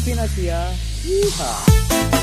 Opina Sia. Yeehaw!